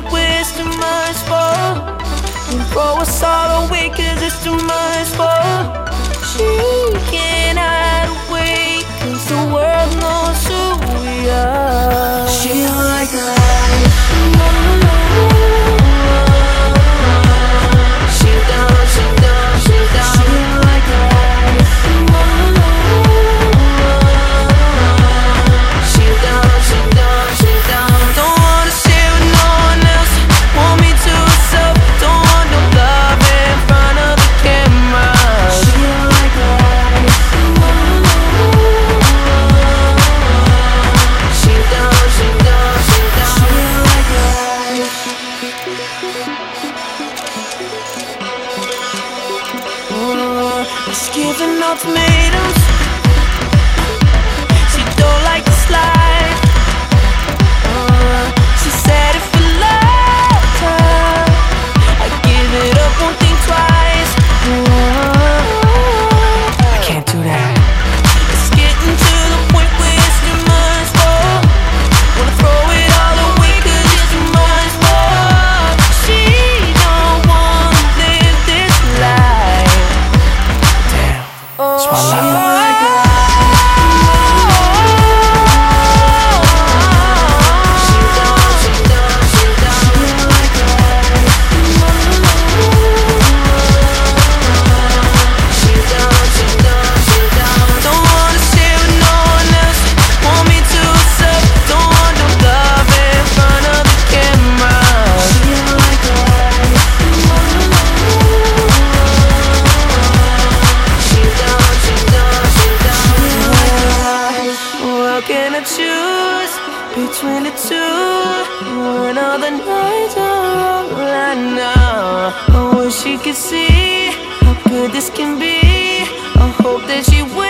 point wisdom must fall. And throw us all away, cause it's It's giving ultimatums. 22 When all the nights are all I know, I wish she could see How good this can be. I hope that she will